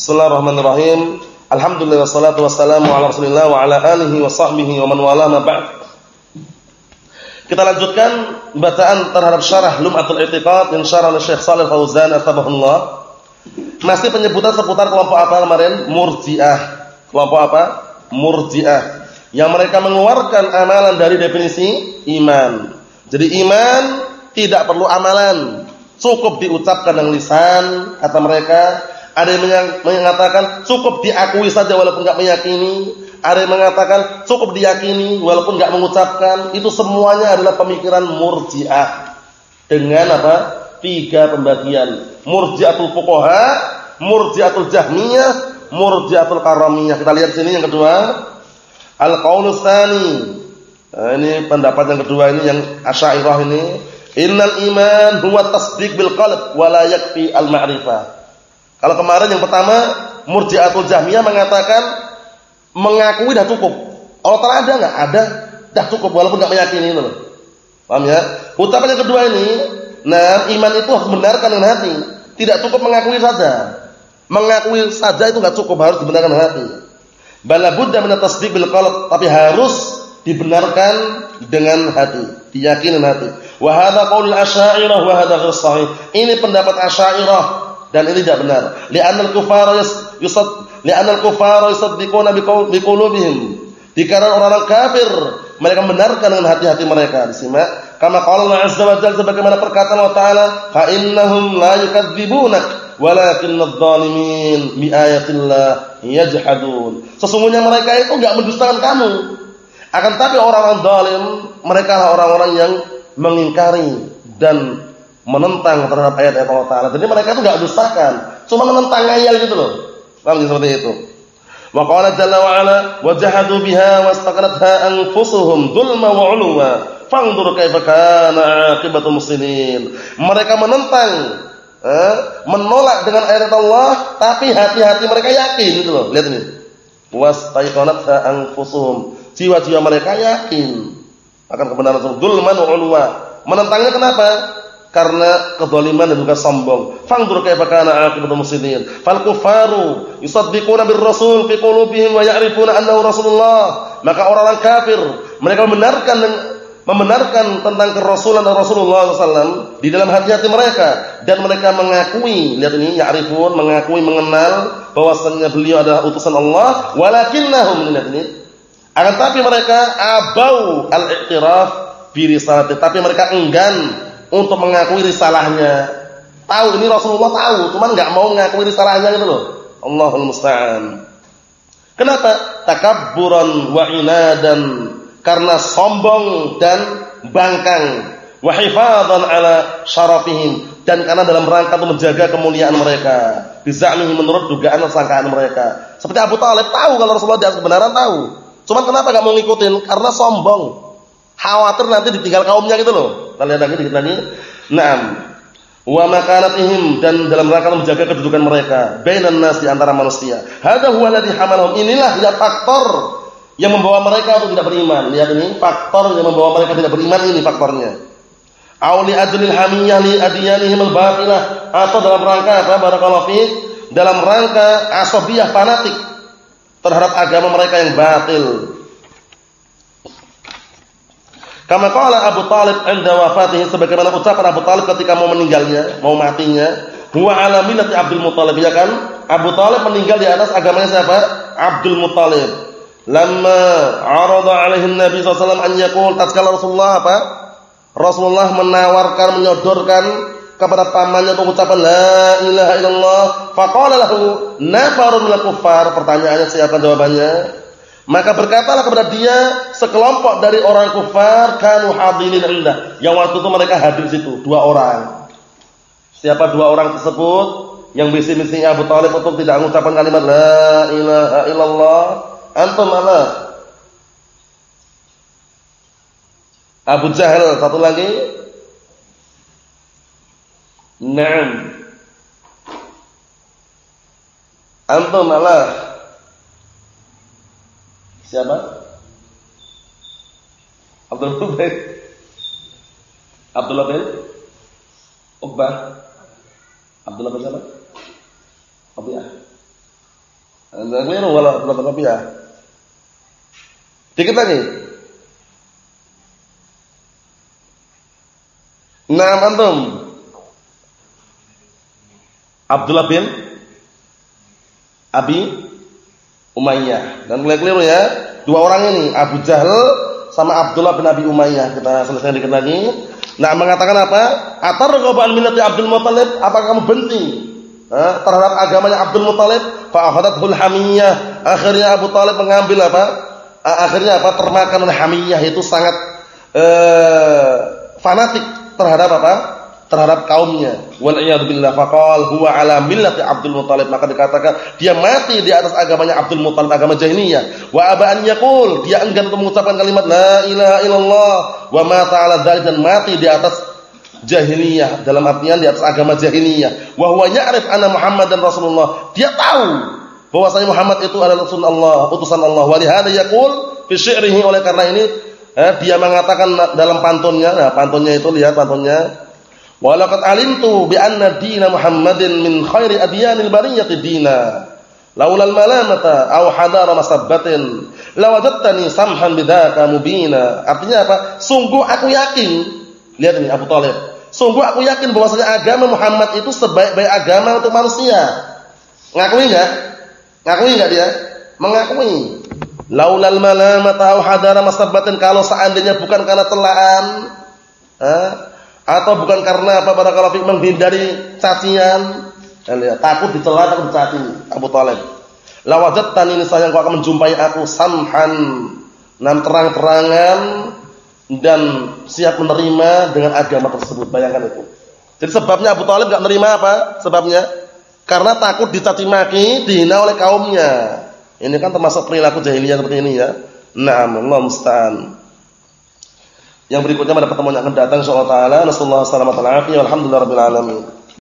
Bismillahirrahmanirrahim. Alhamdulillah wassalatu wassalamu ala Rasulillah wa ala alihi wa sahbihi wa man wala ma ba'd. Kita lanjutkan bacaan terhadap syarah Lum'atul I'tiqad yang syarah oleh Syekh Shalih Fauzan atabahullah. Masih penyebutan seputar kelompok apa kemarin? Murji'ah. Kelompok apa? Murji'ah. Yang mereka mengeluarkan amalan dari definisi iman. Jadi iman tidak perlu amalan, cukup diucapkan dengan lisan kata mereka ada yang mengatakan cukup diakui saja walaupun enggak meyakini. Ada yang mengatakan cukup diyakini walaupun enggak mengucapkan. Itu semuanya adalah pemikiran Murji'ah. Dengan apa? Tiga pembagian. Murji'atul Fuqaha, Murji'atul Jahmiyah, Murji'atul Karamiyah. Kita lihat sini yang kedua. Al-Qaulus. Nah, ini pendapat yang kedua ini yang Asy'ariyah ini. Innal iman huwa tasdiq bil qalb wa la yakfi al-ma'rifah. Kalau kemarin yang pertama Murji'atul Jahmiyah mengatakan mengakui dah cukup. Allah Taala ada enggak? Ada, dah cukup walaupun enggak meyakini itu Paham ya? Ucapan yang kedua ini, nah iman itu harus benarkan dengan hati. Tidak cukup mengakui saja. Mengakui saja itu enggak cukup, harus dibenarkan dengan hati. Bala budda min tasdiq bil qalb, tapi harus dibenarkan dengan hati, diyakini dengan hati. Wa hadza qaul asy'ariyah wa hadza. Ini pendapat Asy'ariyah dan ini tidak benar. Li'anal kufara yusad li'anal kufara yusaddiquna biqulubihim. Dikarenakan orang-orang kafir mereka membenarkan dengan hati-hati mereka. Disimak kama qala Allah azza wa jalla sebagaimana perkataan Allah taala fa innahum la yukadzibunak walakinna adh-dhalimin bi ayatillah yajhadun. Sesungguhnya mereka itu enggak mendustakan kamu. Akan tapi orang-orang zalim mereka orang-orang yang mengingkari dan menentang terhadap ayat-ayat Allah Taala. Jadi mereka itu enggak dustakan, cuma menentang ayat gitu loh. Paham seperti itu. Wa qala jalla wa ala wa jahadu biha wastaqaratha anfusuhum dzulma wa 'uluwa. Fanzur kaifa kana 'aqibatul muslimin. Mereka menentang eh, menolak dengan ayat Allah, tapi hati-hati mereka yakin gitu loh. Lihat ini. Wastaqaratha anfusuhum. Jiwa-jiwa mereka yakin akan kebenaran dzulman wa 'uluwa. Menentangnya kenapa? Karena kezaliman dan juga sombong. Fangdur kaifa kana aqibatul muslimin. Fal kufaru yusaddiquna bir rasul fi qulubihim wa ya'rifuna annahu rasulullah. Maka orang-orang kafir mereka membenarkan membenarkan tentang kerasulan dan Rasulullah SAW di dalam hati-hati mereka dan mereka mengakui lihat ini ya'rifun mengakui mengenal bahwasanya beliau adalah utusan Allah walakinnahum lihat ini akan tapi mereka abau al-i'tiraf bi risalati tapi mereka enggan untuk mengakui risalahnya. Tahu ini Rasulullah tahu, cuman nggak mau mengakui risalahnya gitu loh. Allahul musta'an. Kenapa? Takabburan wa inadan karena sombong dan bangkang wa hifadzan ala syarafihim dan karena dalam rangka untuk menjaga kemuliaan mereka. Bizamihi menurut dugaan sangkaan mereka. Seperti Abu Talib tahu kalau Rasulullah di kebenaran tahu. Cuman kenapa enggak mau ngikutin? Karena sombong. Khawatir nanti ditinggal kaumnya gitu loh. Kita lihat lagi dikit lagi. Naam. Wa makanatihim dan dalam rangka menjaga kedudukan mereka bainan nas di antara manusia. Hadza huwa alladhi hamalahum. Inilah ya faktor yang membawa mereka untuk tidak beriman. Lihat ini, faktor yang membawa mereka tidak beriman ini faktornya. Auli ajlil hamiyah li adiyanihim al-batilah atau dalam rangka apa barakallahu fi dalam rangka asabiyah fanatik terhadap agama mereka yang batil. Kama qala Abu Talib 'inda wafatihi sebagaimana ucapan Abu Talib ketika mau meninggalnya, mau matinya, huwa ala millati Abdul Muthalib ya kan? Abu Talib meninggal di atas agamanya siapa? Abdul Muthalib. Lamma 'arada 'alaihi Nabi sallallahu an yaqul tatkala Rasulullah apa? Rasulullah menawarkan menyodorkan kepada pamannya pengucapan la ilaha illallah faqala lahu nafarun minal kuffar pertanyaannya siapa jawabannya maka berkatalah kepada dia sekelompok dari orang kufar kanu hadirin indah. Yang waktu itu mereka hadir situ, dua orang. Siapa dua orang tersebut? Yang bisi-bisi Abu Talib untuk tidak mengucapkan kalimat la ilaha illallah. Antum mana? Abu Jahal satu lagi. Naam. Antum mana? Siapa? Abdul bin Abdullah bin Ubbah Abdullah bin siapa? Abiyah Anda keliru kalau Abdullah bin Rabi'ah. Dikit lagi. Nah, antum. Abdullah bin Abi Umayyah. Dan mulai keliru ya. Dua orang ini, Abu Jahal sama Abdullah bin Abi Umayyah. Kita selesai dikit lagi. Nah, mengatakan apa? Atar an minati Abdul Muthalib, apakah kamu benci eh, terhadap agamanya Abdul Muthalib? Fa akhadathul hamiyah. Akhirnya Abu Talib mengambil apa? Akhirnya apa? Termakan oleh hamiyah itu sangat eh, fanatik terhadap apa? terhadap kaumnya. Wal billah faqal huwa ala millati Abdul Muthalib maka dikatakan dia mati di atas agamanya Abdul Muthalib agama jahiliyah. Wa aba an yaqul dia enggan untuk mengucapkan kalimat la ilaha illallah wa mata ala dzalik dan mati di atas jahiliyah dalam artian di atas agama jahiliyah. Wa huwa ya'rif anna Muhammadan Rasulullah. Dia tahu bahwasanya Muhammad itu adalah rasul Allah, utusan Allah. Wa lihada yaqul fi syi'rihi oleh karena ini eh, dia mengatakan dalam pantunnya, nah pantunnya itu lihat pantunnya Walaqad alimtu bi anna dina Muhammadin min khairi adyanil bariyati dina. Laulal malamata aw hadara masabbatin lawajadtani samhan bidzaka mubina. Artinya apa? Sungguh aku yakin. Lihat ini Abu Thalib. Sungguh aku yakin bahwasanya agama Muhammad itu sebaik-baik agama untuk manusia. Ngakui enggak? Ngakui enggak dia? Mengakui. Laulal malamata aw hadara masabbatin kalau seandainya bukan karena celaan, eh, atau bukan karena apa barakallahu fik menghindari cacian. Takut dicela takut dicaci Abu Thalib tani niscaya engkau akan menjumpai aku samhan nam terang-terangan dan siap menerima dengan agama tersebut. Bayangkan itu. Jadi sebabnya Abu Thalib enggak menerima apa? Sebabnya karena takut dicaci maki dihina oleh kaumnya. Ini kan termasuk perilaku jahiliyah seperti ini ya. Na'am Allah musta'an yang berikutnya pada pertemuan yang akan datang insyaallah taala. Nasallahu alaihi wasallam. Alhamdulillah rabbil alamin.